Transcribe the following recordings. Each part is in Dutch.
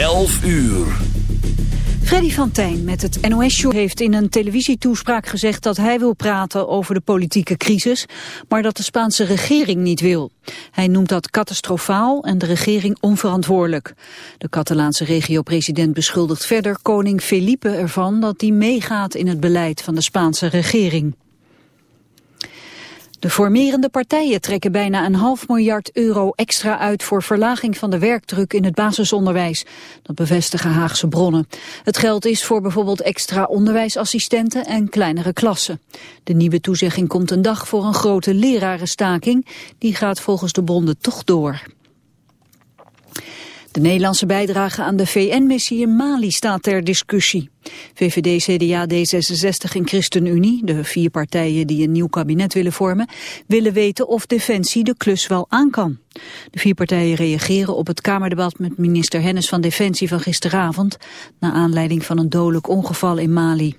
11 uur. Freddy van met het NOS-show heeft in een televisietoespraak gezegd dat hij wil praten over de politieke crisis, maar dat de Spaanse regering niet wil. Hij noemt dat catastrofaal en de regering onverantwoordelijk. De Catalaanse regio-president beschuldigt verder koning Felipe ervan dat hij meegaat in het beleid van de Spaanse regering. De formerende partijen trekken bijna een half miljard euro extra uit voor verlaging van de werkdruk in het basisonderwijs. Dat bevestigen Haagse bronnen. Het geld is voor bijvoorbeeld extra onderwijsassistenten en kleinere klassen. De nieuwe toezegging komt een dag voor een grote lerarenstaking. Die gaat volgens de bonden toch door. De Nederlandse bijdrage aan de VN-missie in Mali staat ter discussie. VVD, CDA, D66 en ChristenUnie, de vier partijen die een nieuw kabinet willen vormen, willen weten of Defensie de klus wel aan kan. De vier partijen reageren op het Kamerdebat met minister Hennis van Defensie van gisteravond, na aanleiding van een dodelijk ongeval in Mali.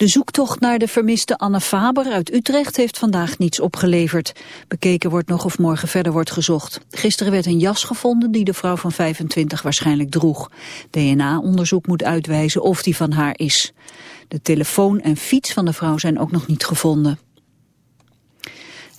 De zoektocht naar de vermiste Anne Faber uit Utrecht heeft vandaag niets opgeleverd. Bekeken wordt nog of morgen verder wordt gezocht. Gisteren werd een jas gevonden die de vrouw van 25 waarschijnlijk droeg. DNA-onderzoek moet uitwijzen of die van haar is. De telefoon en fiets van de vrouw zijn ook nog niet gevonden.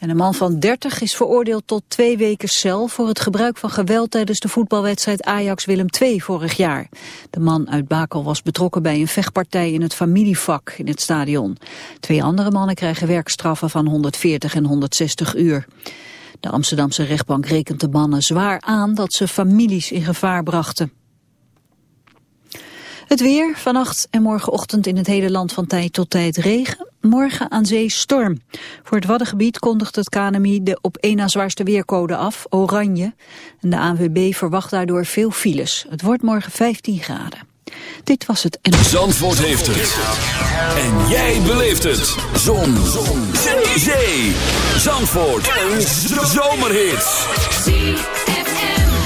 En een man van 30 is veroordeeld tot twee weken cel voor het gebruik van geweld tijdens de voetbalwedstrijd Ajax-Willem II vorig jaar. De man uit Bakel was betrokken bij een vechtpartij in het familievak in het stadion. Twee andere mannen krijgen werkstraffen van 140 en 160 uur. De Amsterdamse rechtbank rekent de mannen zwaar aan dat ze families in gevaar brachten. Het weer, vannacht en morgenochtend in het hele land van tijd tot tijd regen. Morgen aan zee storm. Voor het Waddengebied kondigt het KNMI de op één na zwaarste weercode af, oranje. En de ANWB verwacht daardoor veel files. Het wordt morgen 15 graden. Dit was het. Zandvoort heeft het. En jij beleeft het. Zon. Zon. Zee. Zandvoort. Een zomerhit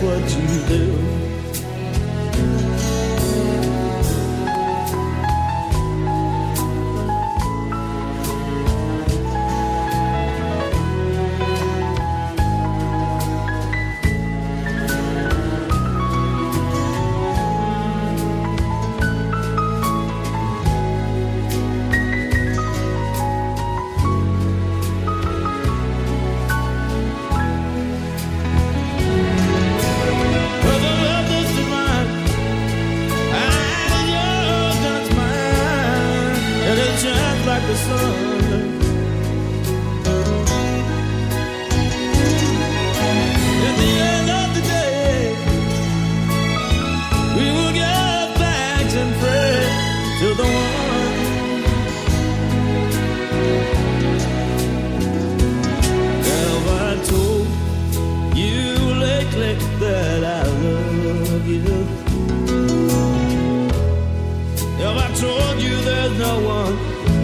What you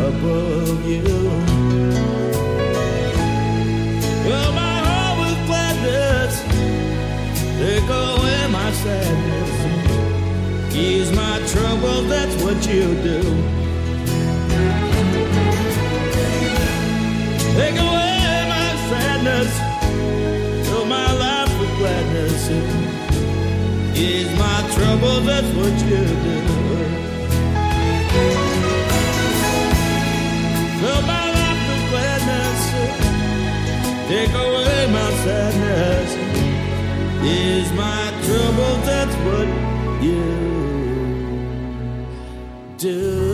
above you. Fill my heart with gladness, take away my sadness, ease my trouble, that's what you do. Take away my sadness, fill my life with gladness, ease my trouble, that's what you do. take away my sadness is my trouble. That's what you do.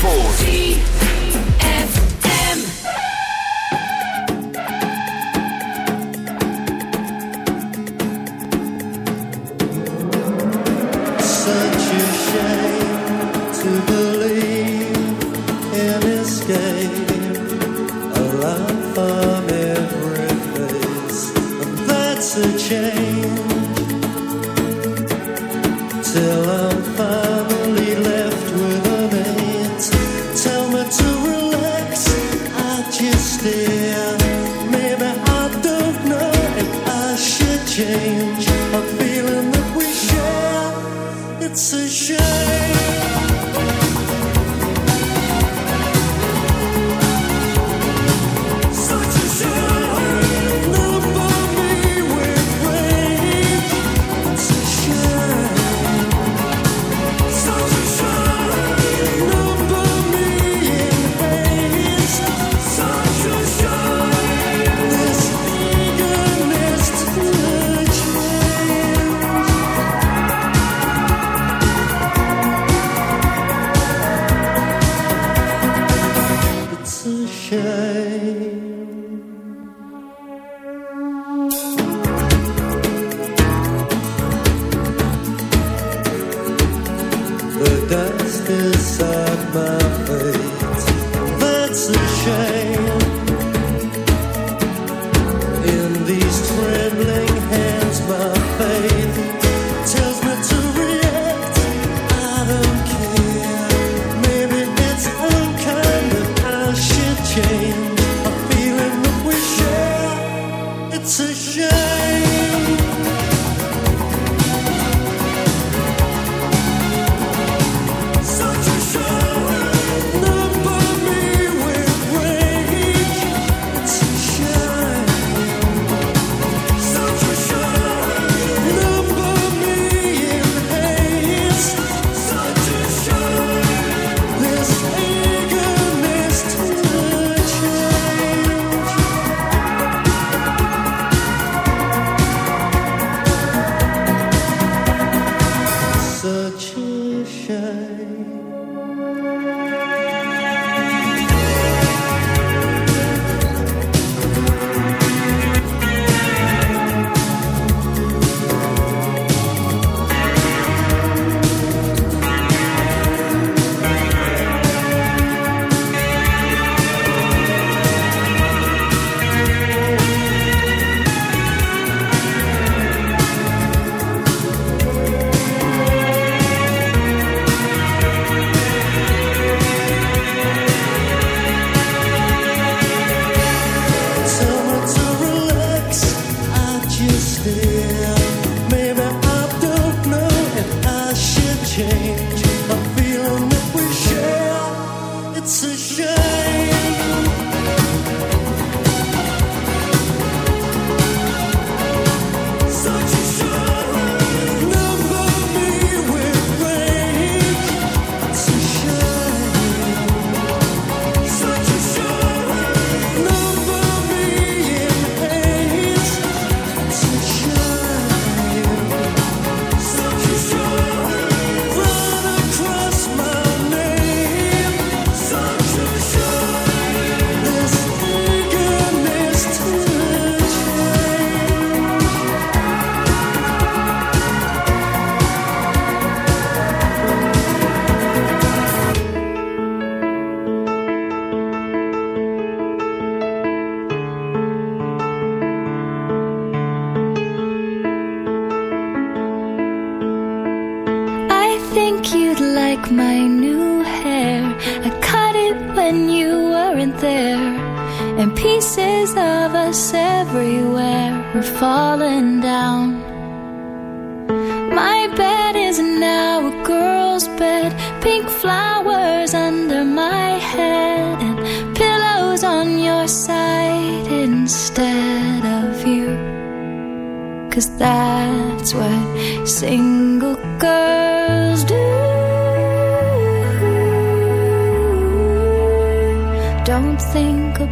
ZFM.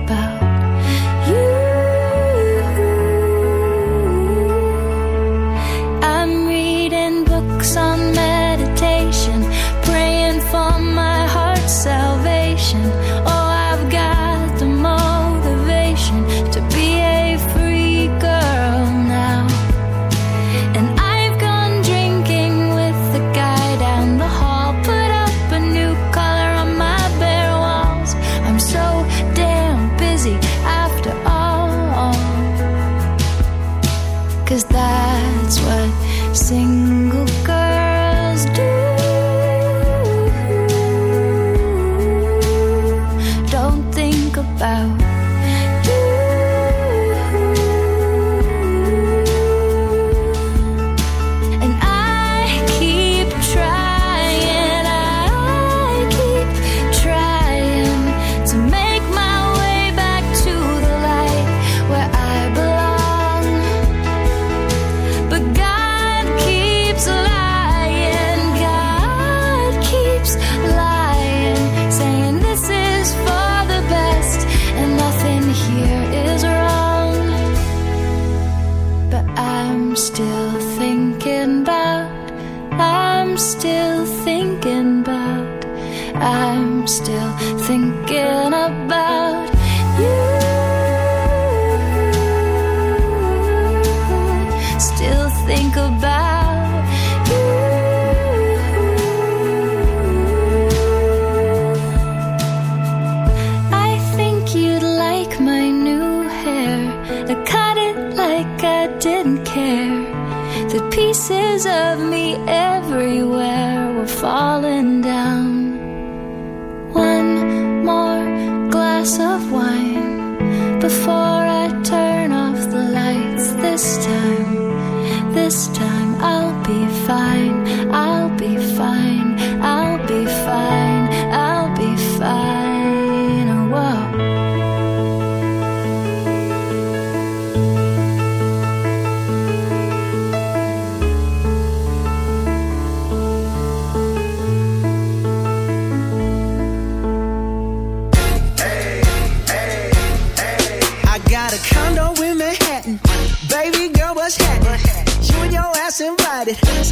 about you. everywhere we're falling down.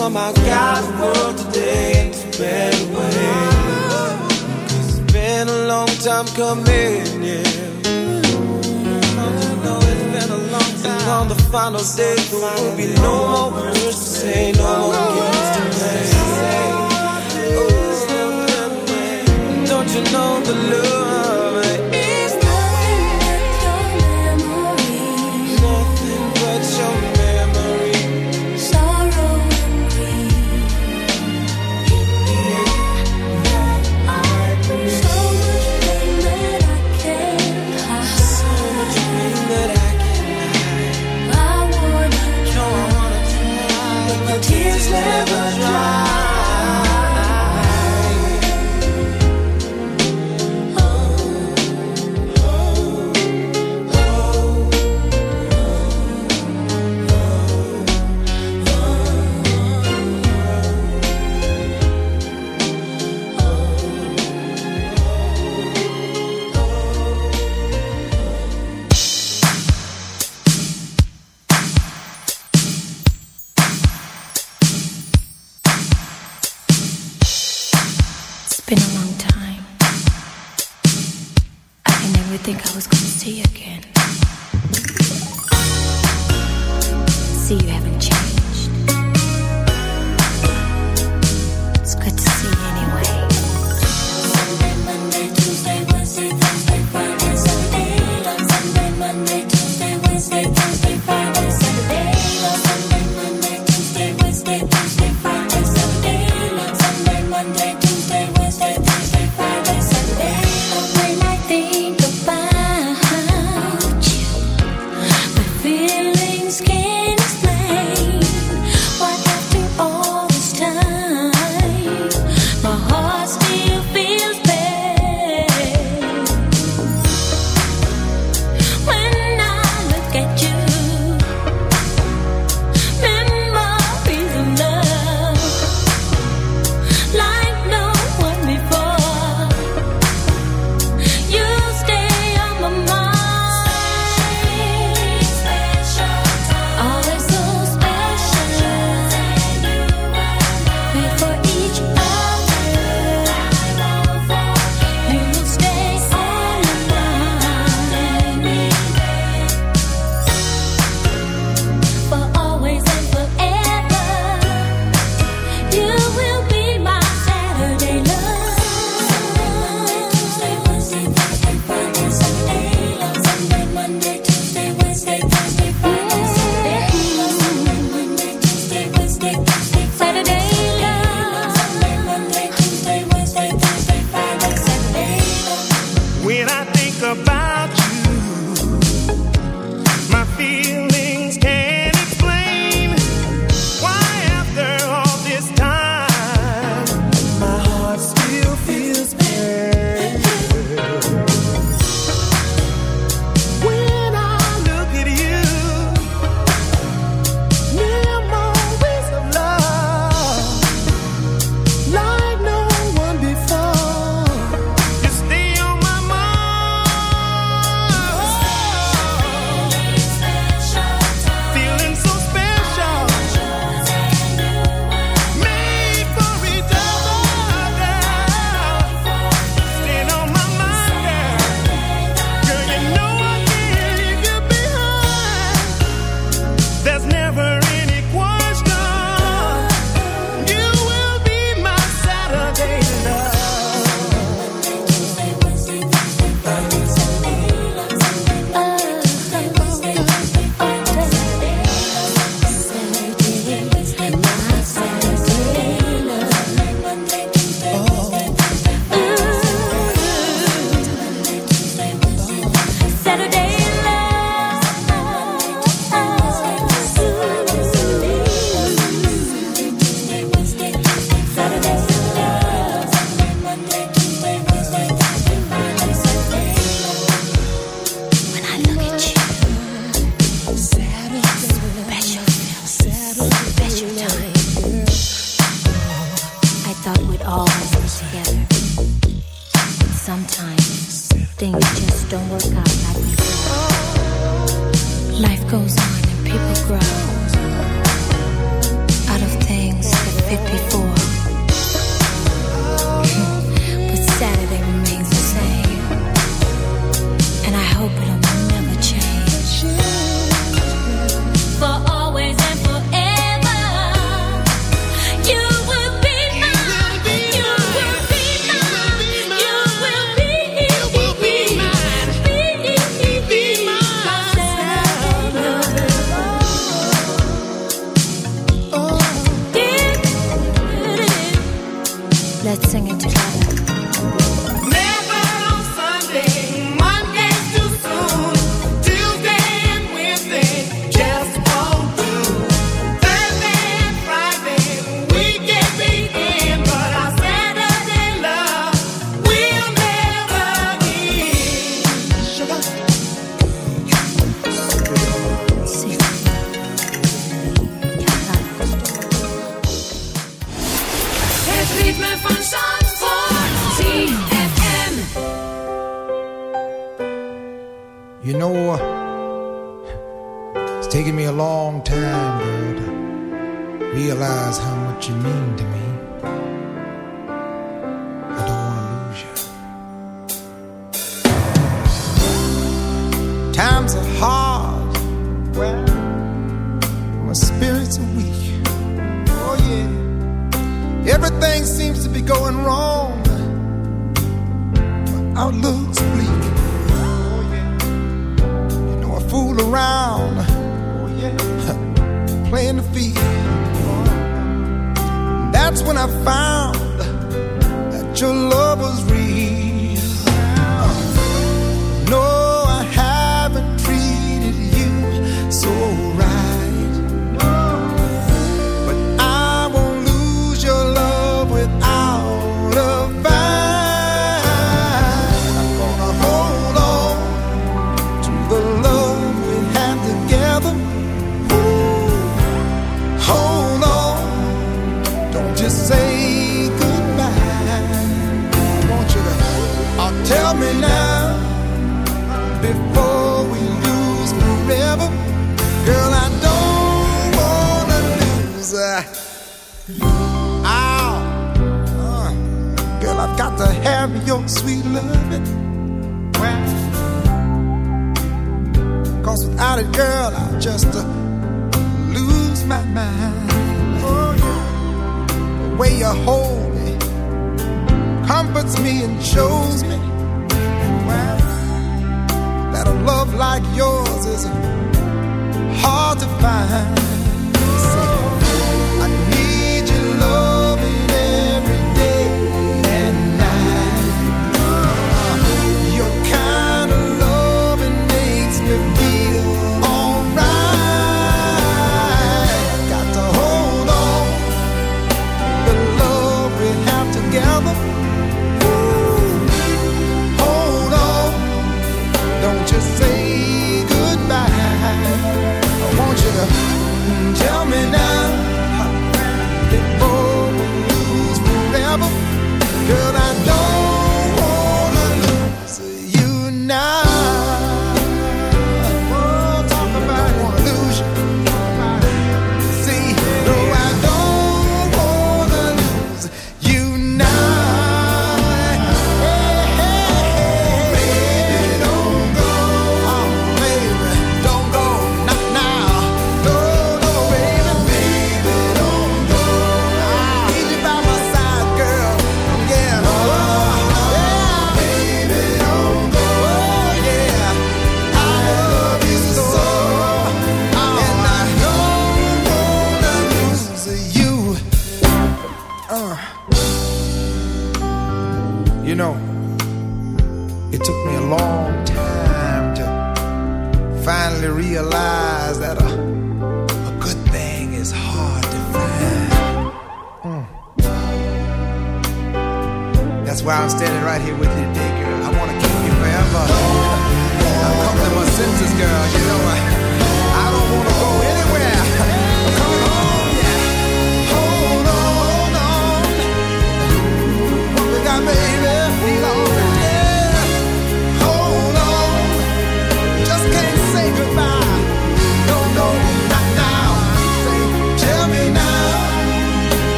somehow got the world today into better ways. It's been a long time coming, yeah. Don't you know it's been a long time? And on the final day, there will be no more words to say, no more games to play. Don't you know the love?